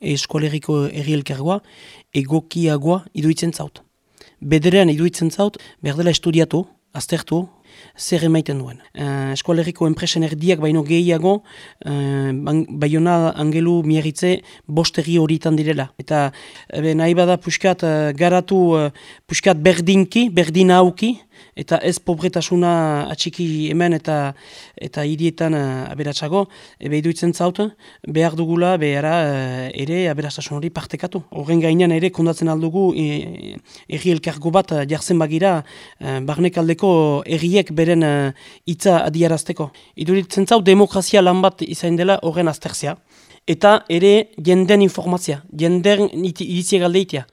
eskolegiko erri elkargoa, egokiagoa iduitzen zaut. Bederean iduitzen zaut, behar dela estudiatu, aztertu, zer emaiten duen. Uh, Eskoaleriko enpresen erdiak baino gehiago, uh, baiona angelu miarritze bosteri horitan direla. Eta ebe, nahi bada puskat garatu uh, puskat berdinki, berdin hauki, eta ez pobretasuna atxiki hemen eta eta hirietan uh, aberatsago, ebe iduitzen zaut, behar dugula behara uh, ere aberatsasun hori partekatu. Horren gainean ere kondatzen aldugu erri elkargo bat jartzen bagira barnekaldeko erriek beren hitza adiarazteko. Iduritzen zaut demokrazia lan bat izain dela horren azterzia. Eta ere jenden informazia, jenden iritzia galdeitea.